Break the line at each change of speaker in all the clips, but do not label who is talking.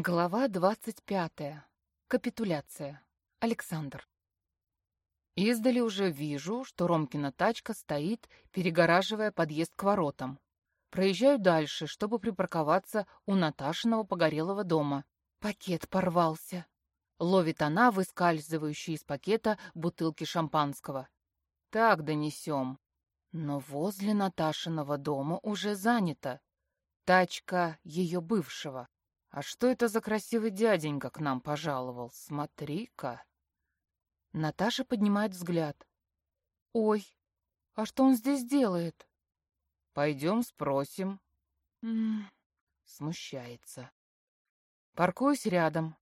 Глава двадцать пятая. Капитуляция. Александр. Издали уже вижу, что Ромкина тачка стоит, перегораживая подъезд к воротам. Проезжаю дальше, чтобы припарковаться у Наташиного погорелого дома. Пакет порвался. Ловит она, выскальзывающие из пакета бутылки шампанского. Так донесем. Но возле Наташиного дома уже занято. Тачка ее бывшего. А что это за красивый дяденька к нам пожаловал? Смотри-ка. Наташа поднимает взгляд. Ой, а что он здесь делает? Пойдем спросим. М -м, смущается. Паркуюсь рядом.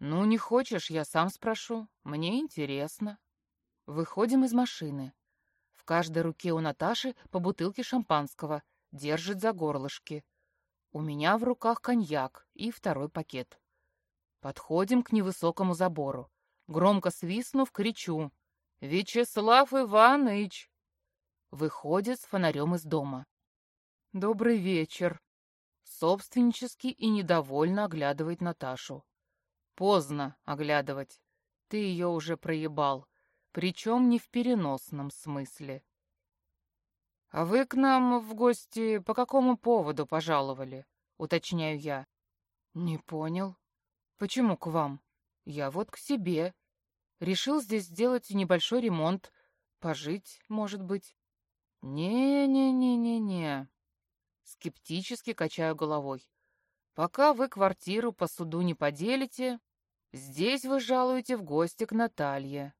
Ну, не хочешь, я сам спрошу. Мне интересно. Выходим из машины. В каждой руке у Наташи по бутылке шампанского. Держит за горлышки. У меня в руках коньяк и второй пакет. Подходим к невысокому забору. Громко свистнув, кричу. «Вячеслав Иванович!» Выходит с фонарем из дома. «Добрый вечер!» Собственнически и недовольно оглядывает Наташу. «Поздно оглядывать. Ты ее уже проебал. Причем не в переносном смысле. «А вы к нам в гости по какому поводу пожаловали?» — уточняю я. «Не понял. Почему к вам? Я вот к себе. Решил здесь сделать небольшой ремонт. Пожить, может быть». «Не-не-не-не-не». Скептически качаю головой. «Пока вы квартиру по суду не поделите, здесь вы жалуете в гости к Наталье.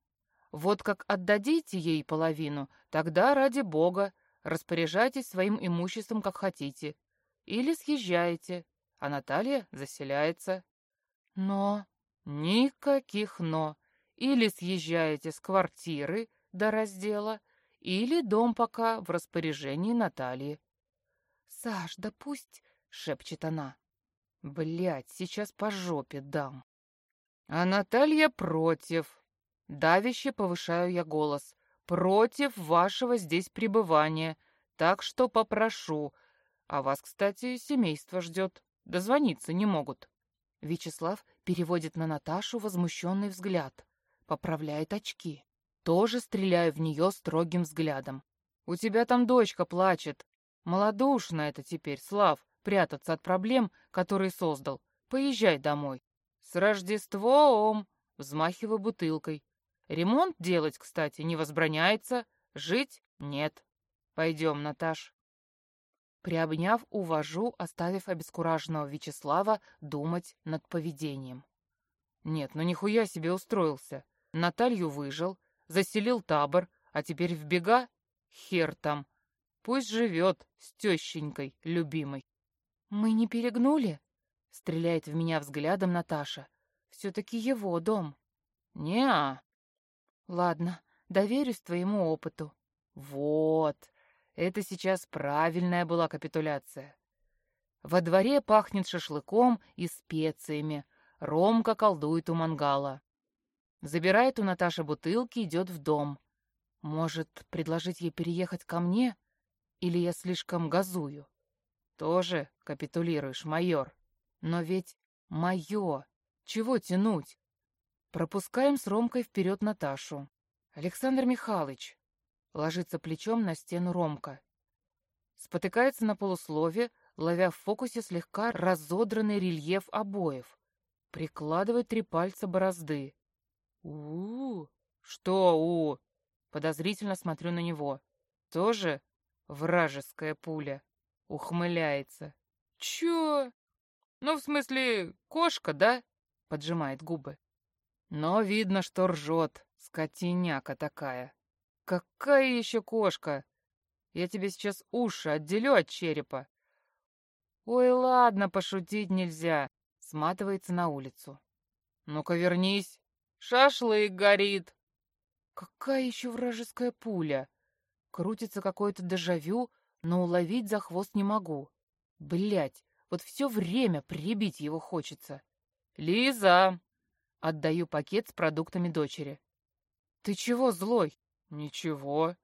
Вот как отдадите ей половину, тогда, ради бога, Распоряжайтесь своим имуществом, как хотите. Или съезжаете, а Наталья заселяется. Но... Никаких «но». Или съезжаете с квартиры до раздела, или дом пока в распоряжении Натальи. «Саш, да пусть...» — шепчет она. Блядь, сейчас по жопе дам. А Наталья против. Давище повышаю я голос против вашего здесь пребывания, так что попрошу. А вас, кстати, семейство ждет. Дозвониться не могут». Вячеслав переводит на Наташу возмущенный взгляд, поправляет очки. Тоже стреляю в нее строгим взглядом. «У тебя там дочка плачет. Молодушно это теперь, Слав, прятаться от проблем, которые создал. Поезжай домой». «С Рождеством!» — взмахиваю бутылкой. Ремонт делать, кстати, не возбраняется, жить — нет. Пойдем, Наташ. Приобняв, увожу, оставив обескураженного Вячеслава думать над поведением. Нет, ну нихуя себе устроился. Наталью выжил, заселил табор, а теперь в бега? Хер там. Пусть живет с тещенькой любимой. Мы не перегнули? Стреляет в меня взглядом Наташа. Все-таки его дом. Не-а, Ладно, доверюсь твоему опыту. Вот, это сейчас правильная была капитуляция. Во дворе пахнет шашлыком и специями. Ромка колдует у мангала. Забирает у Наташи бутылки, идет в дом. Может, предложить ей переехать ко мне? Или я слишком газую? Тоже капитулируешь, майор. Но ведь мое. Чего тянуть? Пропускаем с Ромкой вперед Наташу. Александр Михайлович ложится плечом на стену Ромка. Спотыкается на полуслове, ловя в фокусе слегка разодранный рельеф обоев. Прикладывает три пальца борозды. у у. Что -у Подозрительно смотрю на него. Тоже вражеская пуля. Ухмыляется. Чё? Ну, в смысле, кошка, да? Поджимает губы. Но видно, что ржет, скотиняка такая. Какая еще кошка? Я тебе сейчас уши отделю от черепа. Ой, ладно, пошутить нельзя. Сматывается на улицу. Ну-ка вернись. Шашлык горит. Какая еще вражеская пуля? Крутится какое-то дежавю, но уловить за хвост не могу. Блять, вот все время прибить его хочется. Лиза, Отдаю пакет с продуктами дочери. «Ты чего злой?» «Ничего».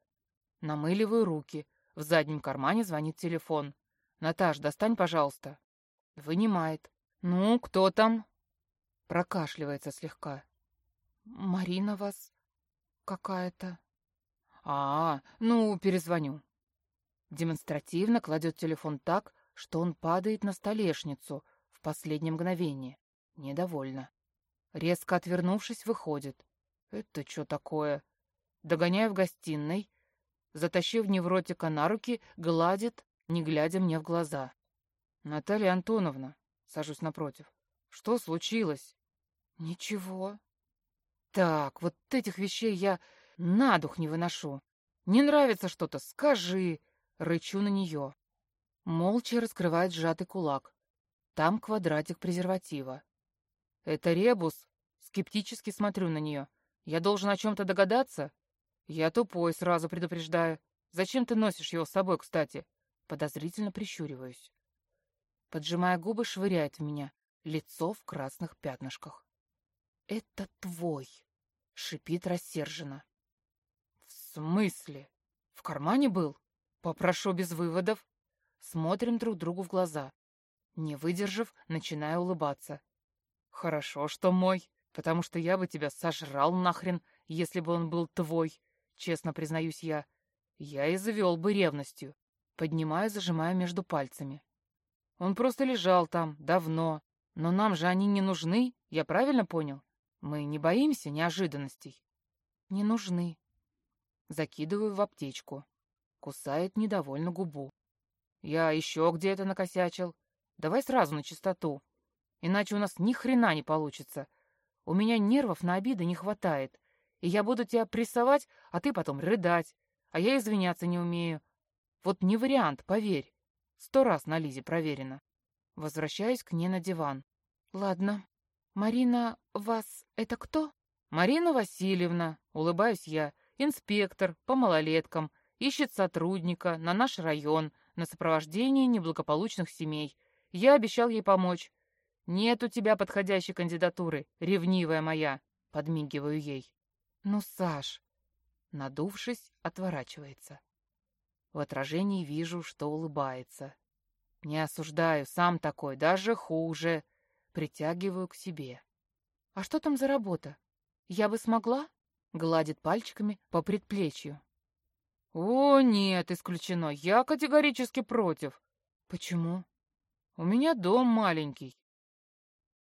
Намыливаю руки. В заднем кармане звонит телефон. «Наташ, достань, пожалуйста». Вынимает. «Ну, кто там?» Прокашливается слегка. «Марина вас какая-то». «А, ну, перезвоню». Демонстративно кладет телефон так, что он падает на столешницу в последнее мгновение. Недовольно. Резко отвернувшись, выходит. «Это что такое?» Догоняю в гостиной, затащив невротика на руки, гладит, не глядя мне в глаза. «Наталья Антоновна», — сажусь напротив, — «что случилось?» «Ничего». «Так, вот этих вещей я на дух не выношу. Не нравится что-то, скажи!» Рычу на нее. Молча раскрывает сжатый кулак. Там квадратик презерватива. «Это ребус?» Скептически смотрю на нее. «Я должен о чем-то догадаться?» «Я тупой, сразу предупреждаю. Зачем ты носишь его с собой, кстати?» Подозрительно прищуриваюсь. Поджимая губы, швыряет в меня. Лицо в красных пятнышках. «Это твой!» — шипит рассерженно. «В смысле? В кармане был? Попрошу без выводов». Смотрим друг другу в глаза. Не выдержав, начинаю улыбаться. «Хорошо, что мой, потому что я бы тебя сожрал нахрен, если бы он был твой, честно признаюсь я. Я и завел бы ревностью». Поднимаю, зажимая между пальцами. Он просто лежал там, давно. Но нам же они не нужны, я правильно понял? Мы не боимся неожиданностей? Не нужны. Закидываю в аптечку. Кусает недовольно губу. Я еще где-то накосячил. Давай сразу на чистоту. Иначе у нас ни хрена не получится. У меня нервов на обиды не хватает. И я буду тебя прессовать, а ты потом рыдать. А я извиняться не умею. Вот не вариант, поверь. Сто раз на Лизе проверено. Возвращаюсь к ней на диван. Ладно. Марина, вас это кто? Марина Васильевна, улыбаюсь я, инспектор по малолеткам, ищет сотрудника на наш район на сопровождение неблагополучных семей. Я обещал ей помочь. Нет у тебя подходящей кандидатуры, ревнивая моя, подмигиваю ей. Ну, Саш, надувшись, отворачивается. В отражении вижу, что улыбается. Не осуждаю, сам такой, даже хуже. Притягиваю к себе. «А что там за работа? Я бы смогла?» Гладит пальчиками по предплечью. «О, нет, исключено. Я категорически против». «Почему?» «У меня дом маленький.